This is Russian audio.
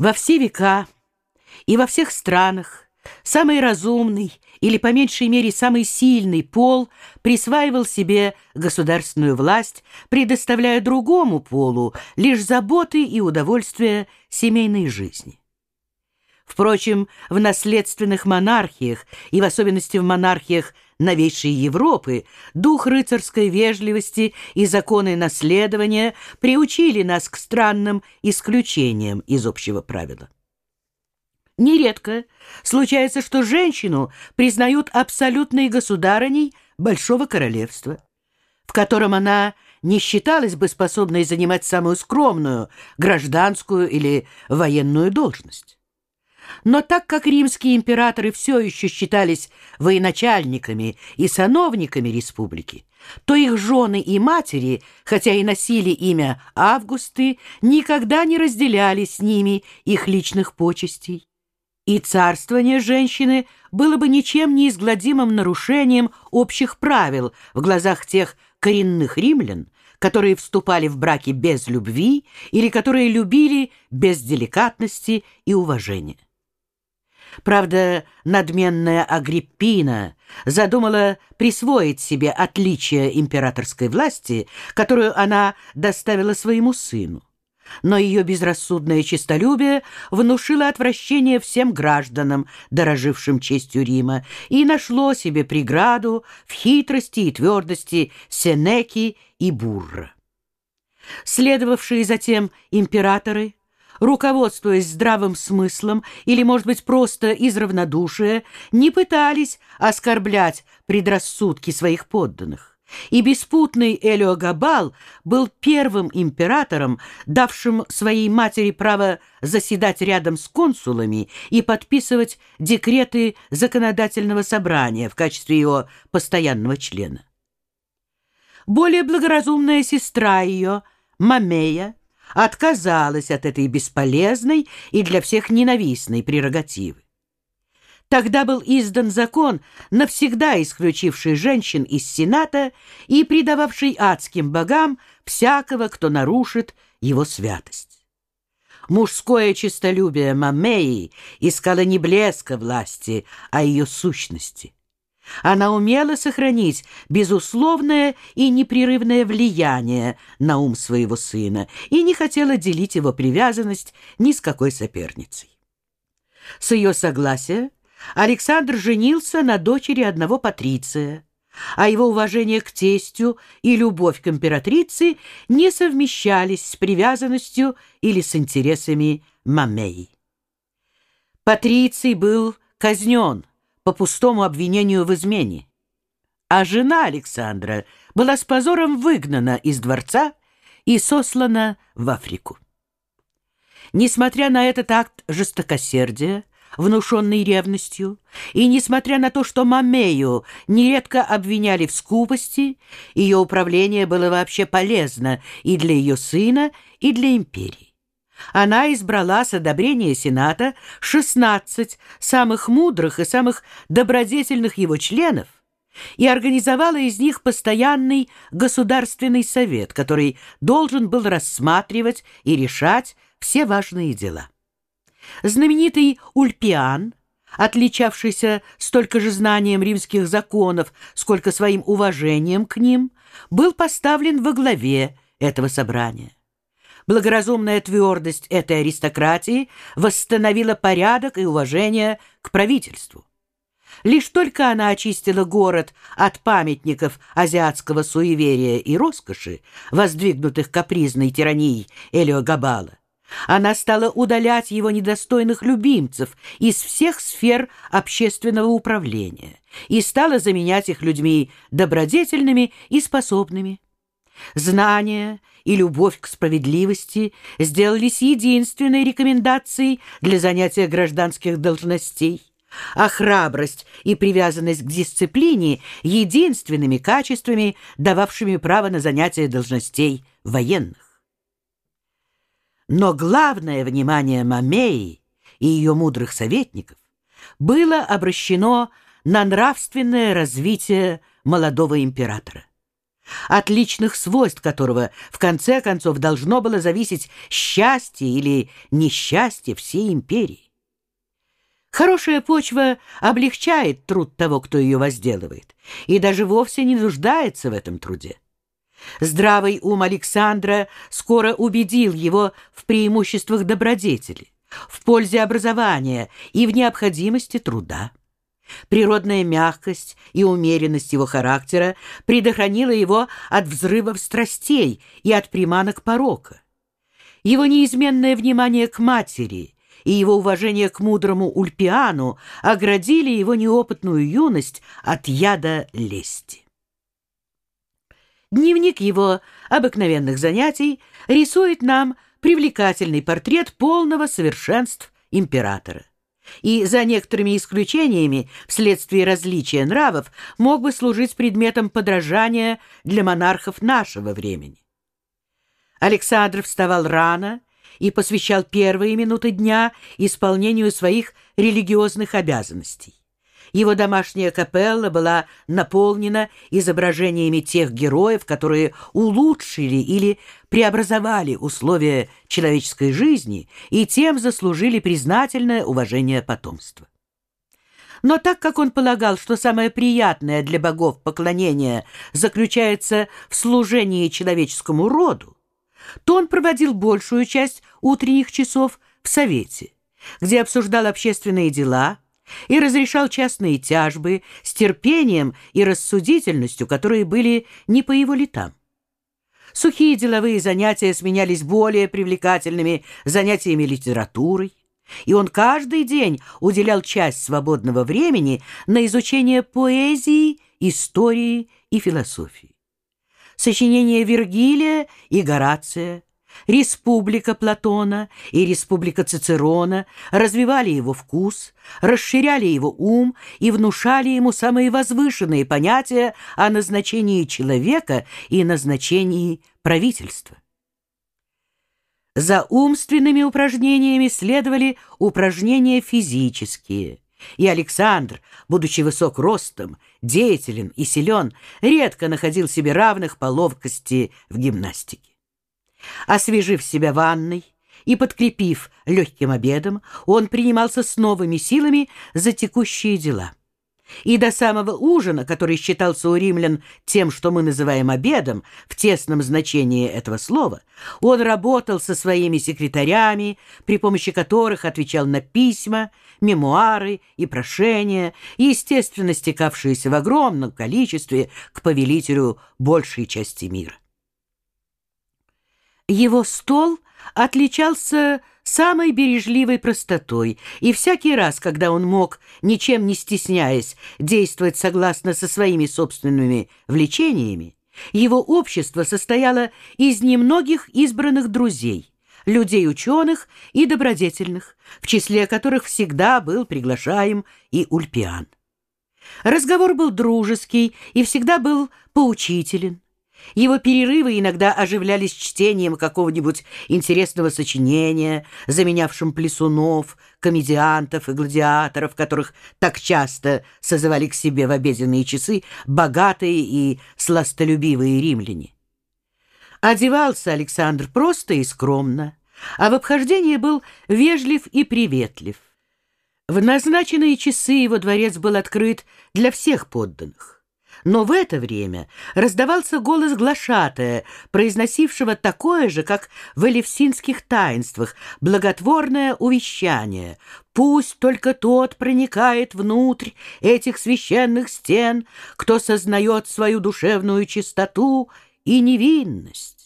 Во все века и во всех странах самый разумный или, по меньшей мере, самый сильный пол присваивал себе государственную власть, предоставляя другому полу лишь заботы и удовольствия семейной жизни. Впрочем, в наследственных монархиях, и в особенности в монархиях новейшей Европы, дух рыцарской вежливости и законы наследования приучили нас к странным исключениям из общего правила. Нередко случается, что женщину признают абсолютной государыней Большого Королевства, в котором она не считалась бы способной занимать самую скромную гражданскую или военную должность. Но так как римские императоры все еще считались военачальниками и сановниками республики, то их жены и матери, хотя и носили имя Августы, никогда не разделяли с ними их личных почестей. И царствование женщины было бы ничем не изгладимым нарушением общих правил в глазах тех коренных римлян, которые вступали в браки без любви или которые любили без деликатности и уважения. Правда, надменная Агриппина задумала присвоить себе отличие императорской власти, которую она доставила своему сыну. Но ее безрассудное честолюбие внушило отвращение всем гражданам, дорожившим честью Рима, и нашло себе преграду в хитрости и твердости Сенеки и Бурра. Следовавшие затем императоры – руководствуясь здравым смыслом или, может быть, просто из равнодушия, не пытались оскорблять предрассудки своих подданных. И беспутный Элиогабал был первым императором, давшим своей матери право заседать рядом с консулами и подписывать декреты законодательного собрания в качестве его постоянного члена. Более благоразумная сестра ее, Мамея, отказалась от этой бесполезной и для всех ненавистной прерогативы. Тогда был издан закон, навсегда исключивший женщин из Сената и придававший адским богам всякого, кто нарушит его святость. Мужское честолюбие Мамеи искало не блеска власти, а ее сущности. Она умела сохранить безусловное и непрерывное влияние на ум своего сына и не хотела делить его привязанность ни с какой соперницей. С ее согласия Александр женился на дочери одного патриция, а его уважение к тестю и любовь к императрице не совмещались с привязанностью или с интересами Мамеи. Патриций был казнен, по пустому обвинению в измене. А жена Александра была с позором выгнана из дворца и сослана в Африку. Несмотря на этот акт жестокосердия, внушенный ревностью, и несмотря на то, что Мамею нередко обвиняли в скупости, ее управление было вообще полезно и для ее сына, и для империи она избрала с одобрения Сената 16 самых мудрых и самых добродетельных его членов и организовала из них постоянный государственный совет, который должен был рассматривать и решать все важные дела. Знаменитый Ульпиан, отличавшийся столько же знанием римских законов, сколько своим уважением к ним, был поставлен во главе этого собрания. Благоразумная твердость этой аристократии восстановила порядок и уважение к правительству. Лишь только она очистила город от памятников азиатского суеверия и роскоши, воздвигнутых капризной тиранией Элиогабала, она стала удалять его недостойных любимцев из всех сфер общественного управления и стала заменять их людьми добродетельными и способными. Знание и любовь к справедливости сделались единственной рекомендацией для занятия гражданских должностей, а храбрость и привязанность к дисциплине — единственными качествами, дававшими право на занятие должностей военных. Но главное внимание Мамеи и ее мудрых советников было обращено на нравственное развитие молодого императора. От личных свойств которого в конце концов должно было зависеть счастье или несчастье всей империи. Хорошая почва облегчает труд того, кто ее возделывает, и даже вовсе не нуждается в этом труде. Здравый ум Александра скоро убедил его в преимуществах добродетели, в пользе образования и в необходимости труда. Природная мягкость и умеренность его характера предохранила его от взрывов страстей и от приманок порока. Его неизменное внимание к матери и его уважение к мудрому Ульпиану оградили его неопытную юность от яда лести. Дневник его обыкновенных занятий рисует нам привлекательный портрет полного совершенств императора и за некоторыми исключениями, вследствие различия нравов, мог бы служить предметом подражания для монархов нашего времени. Александр вставал рано и посвящал первые минуты дня исполнению своих религиозных обязанностей. Его домашняя капелла была наполнена изображениями тех героев, которые улучшили или преобразовали условия человеческой жизни и тем заслужили признательное уважение потомства. Но так как он полагал, что самое приятное для богов поклонение заключается в служении человеческому роду, то он проводил большую часть утренних часов в Совете, где обсуждал общественные дела – и разрешал частные тяжбы с терпением и рассудительностью, которые были не по его летам. Сухие деловые занятия сменялись более привлекательными занятиями литературой, и он каждый день уделял часть свободного времени на изучение поэзии, истории и философии. Сочинения Вергилия и Горация – Республика Платона и Республика Цицерона развивали его вкус, расширяли его ум и внушали ему самые возвышенные понятия о назначении человека и назначении правительства. За умственными упражнениями следовали упражнения физические, и Александр, будучи высок ростом, деятелен и силен, редко находил себе равных по ловкости в гимнастике. Освежив себя ванной и подкрепив легким обедом, он принимался с новыми силами за текущие дела. И до самого ужина, который считался у римлян тем, что мы называем обедом, в тесном значении этого слова, он работал со своими секретарями, при помощи которых отвечал на письма, мемуары и прошения, естественно стекавшиеся в огромном количестве к повелителю большей части мира. Его стол отличался самой бережливой простотой, и всякий раз, когда он мог, ничем не стесняясь, действовать согласно со своими собственными влечениями, его общество состояло из немногих избранных друзей, людей ученых и добродетельных, в числе которых всегда был приглашаем и Ульпиан. Разговор был дружеский и всегда был поучителен. Его перерывы иногда оживлялись чтением какого-нибудь интересного сочинения, заменявшим плесунов, комедиантов и гладиаторов, которых так часто созывали к себе в обеденные часы богатые и сластолюбивые римляне. Одевался Александр просто и скромно, а в обхождении был вежлив и приветлив. В назначенные часы его дворец был открыт для всех подданных. Но в это время раздавался голос глашатая, произносившего такое же, как в элевсинских таинствах, благотворное увещание. «Пусть только тот проникает внутрь этих священных стен, кто сознает свою душевную чистоту и невинность».